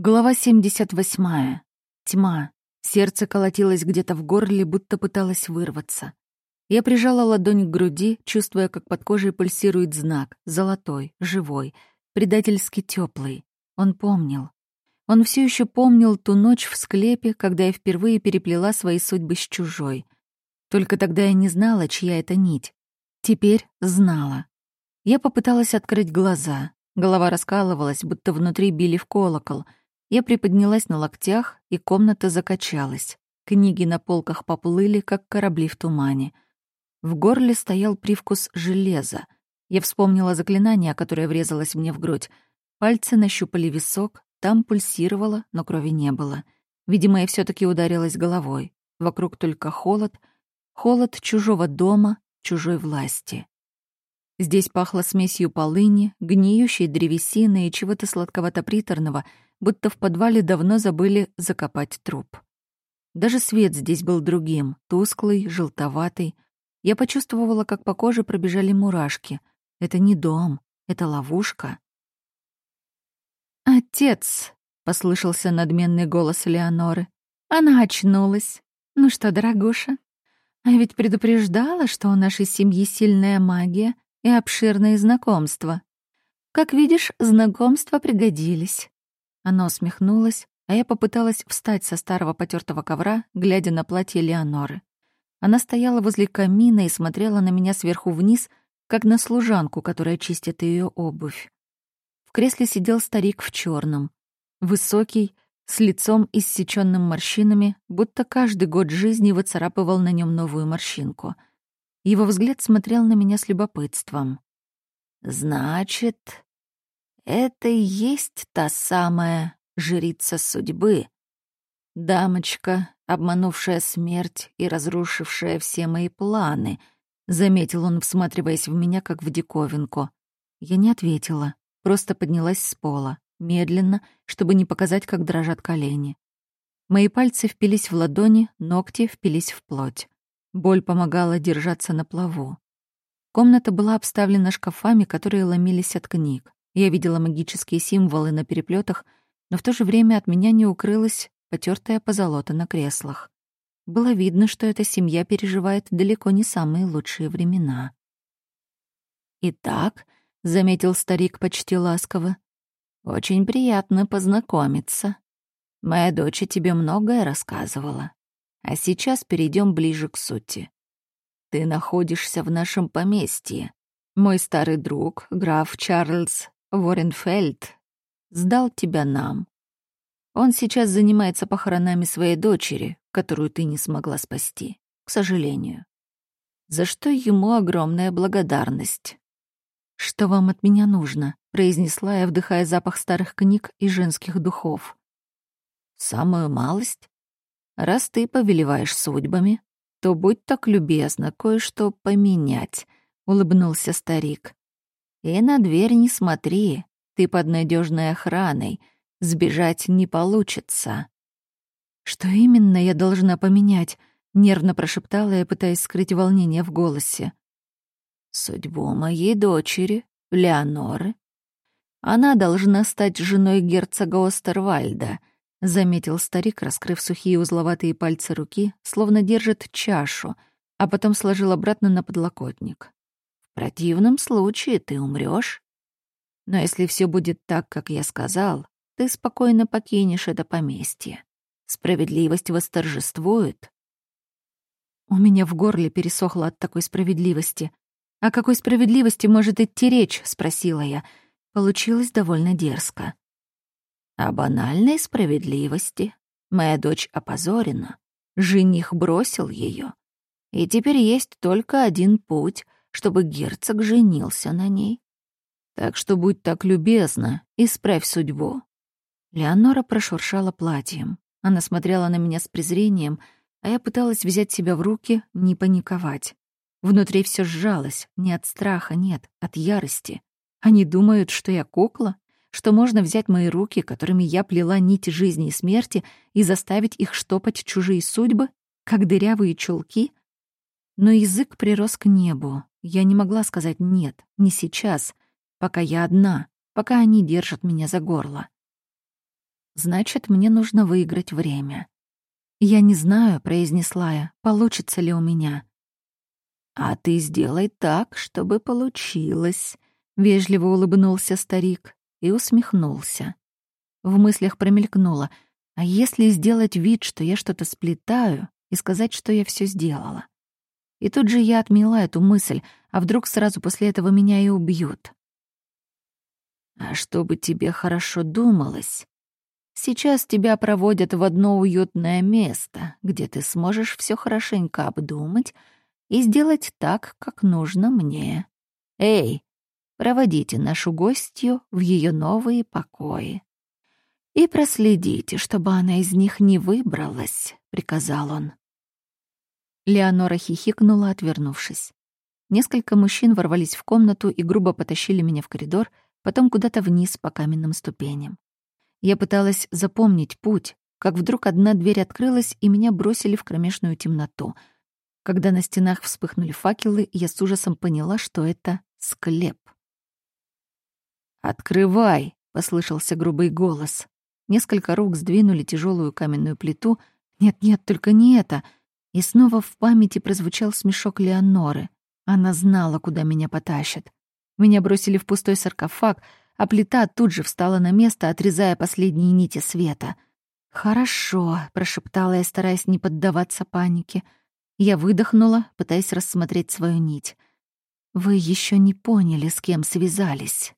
Глава 78. Тьма. Сердце колотилось где-то в горле, будто пыталось вырваться. Я прижала ладонь к груди, чувствуя, как под кожей пульсирует знак, золотой, живой, предательски теплый. Он помнил. Он все еще помнил ту ночь в склепе, когда я впервые переплела свои судьбы с чужой. Только тогда я не знала, чья это нить. Теперь знала. Я попыталась открыть глаза. Голова раскалывалась, будто внутри били в колокол — я приподнялась на локтях, и комната закачалась. Книги на полках поплыли, как корабли в тумане. В горле стоял привкус железа. Я вспомнила заклинание, которое врезалось мне в грудь. Пальцы нащупали висок, там пульсировало, но крови не было. Видимо, я все таки ударилась головой. Вокруг только холод. Холод чужого дома, чужой власти. Здесь пахло смесью полыни, гниющей древесины и чего-то сладковато-приторного — будто в подвале давно забыли закопать труп. Даже свет здесь был другим, тусклый, желтоватый. Я почувствовала, как по коже пробежали мурашки. Это не дом, это ловушка. «Отец!» — послышался надменный голос Леоноры. Она очнулась. «Ну что, дорогуша, а ведь предупреждала, что у нашей семьи сильная магия и обширные знакомства. Как видишь, знакомства пригодились. Она усмехнулась, а я попыталась встать со старого потертого ковра, глядя на платье Леоноры. Она стояла возле камина и смотрела на меня сверху вниз, как на служанку, которая чистит ее обувь. В кресле сидел старик в черном, высокий, с лицом иссеченным морщинами, будто каждый год жизни выцарапывал на нем новую морщинку. Его взгляд смотрел на меня с любопытством. «Значит, это и есть та самая жрица судьбы. Дамочка, обманувшая смерть и разрушившая все мои планы, заметил он, всматриваясь в меня, как в диковинку. Я не ответила, просто поднялась с пола, медленно, чтобы не показать, как дрожат колени. Мои пальцы впились в ладони, ногти впились в плоть. Боль помогала держаться на плаву. Комната была обставлена шкафами, которые ломились от книг. Я видела магические символы на переплетах, но в то же время от меня не укрылась потертая позолота на креслах. Было видно, что эта семья переживает далеко не самые лучшие времена. «Итак», — заметил старик почти ласково, — «очень приятно познакомиться. Моя дочь тебе многое рассказывала. А сейчас перейдем ближе к сути. Ты находишься в нашем поместье. Мой старый друг, граф Чарльз Воренфельд сдал тебя нам. Он сейчас занимается похоронами своей дочери, которую ты не смогла спасти, к сожалению. За что ему огромная благодарность. «Что вам от меня нужно?» — произнесла я, вдыхая запах старых книг и женских духов. «Самую малость? Раз ты повелеваешь судьбами, то будь так любезна кое-что поменять», — улыбнулся старик. И на дверь не смотри, ты под надежной охраной, сбежать не получится. Что именно я должна поменять? Нервно прошептала я, пытаясь скрыть волнение в голосе. Судьбу моей дочери, Леоноры. Она должна стать женой герцога Остервальда, заметил старик, раскрыв сухие узловатые пальцы руки, словно держит чашу, а потом сложил обратно на подлокотник противном случае ты умрешь. Но если все будет так, как я сказал, ты спокойно покинешь это поместье. Справедливость восторжествует. У меня в горле пересохло от такой справедливости. «О какой справедливости может идти речь?» — спросила я. Получилось довольно дерзко. «О банальной справедливости. Моя дочь опозорена. Жених бросил ее. И теперь есть только один путь — чтобы герцог женился на ней. Так что будь так любезна, исправь судьбу». Леонора прошуршала платьем. Она смотрела на меня с презрением, а я пыталась взять себя в руки, не паниковать. Внутри все сжалось, не от страха, нет, от ярости. Они думают, что я кукла, что можно взять мои руки, которыми я плела нить жизни и смерти, и заставить их штопать чужие судьбы, как дырявые чулки. Но язык прирос к небу, я не могла сказать «нет», не сейчас, пока я одна, пока они держат меня за горло. Значит, мне нужно выиграть время. «Я не знаю», — произнесла я, — «получится ли у меня». «А ты сделай так, чтобы получилось», — вежливо улыбнулся старик и усмехнулся. В мыслях промелькнуло, а если сделать вид, что я что-то сплетаю, и сказать, что я все сделала? И тут же я отмела эту мысль, а вдруг сразу после этого меня и убьют. «А чтобы тебе хорошо думалось, Сейчас тебя проводят в одно уютное место, где ты сможешь все хорошенько обдумать и сделать так, как нужно мне. Эй, проводите нашу гостью в ее новые покои. И проследите, чтобы она из них не выбралась, приказал он. Леонора хихикнула, отвернувшись. Несколько мужчин ворвались в комнату и грубо потащили меня в коридор, потом куда-то вниз по каменным ступеням. Я пыталась запомнить путь, как вдруг одна дверь открылась, и меня бросили в кромешную темноту. Когда на стенах вспыхнули факелы, я с ужасом поняла, что это склеп. «Открывай!» — послышался грубый голос. Несколько рук сдвинули тяжелую каменную плиту. «Нет-нет, только не это!» И снова в памяти прозвучал смешок Леоноры. Она знала, куда меня потащат. Меня бросили в пустой саркофаг — а плита тут же встала на место, отрезая последние нити света. «Хорошо», — прошептала я, стараясь не поддаваться панике. Я выдохнула, пытаясь рассмотреть свою нить. «Вы еще не поняли, с кем связались.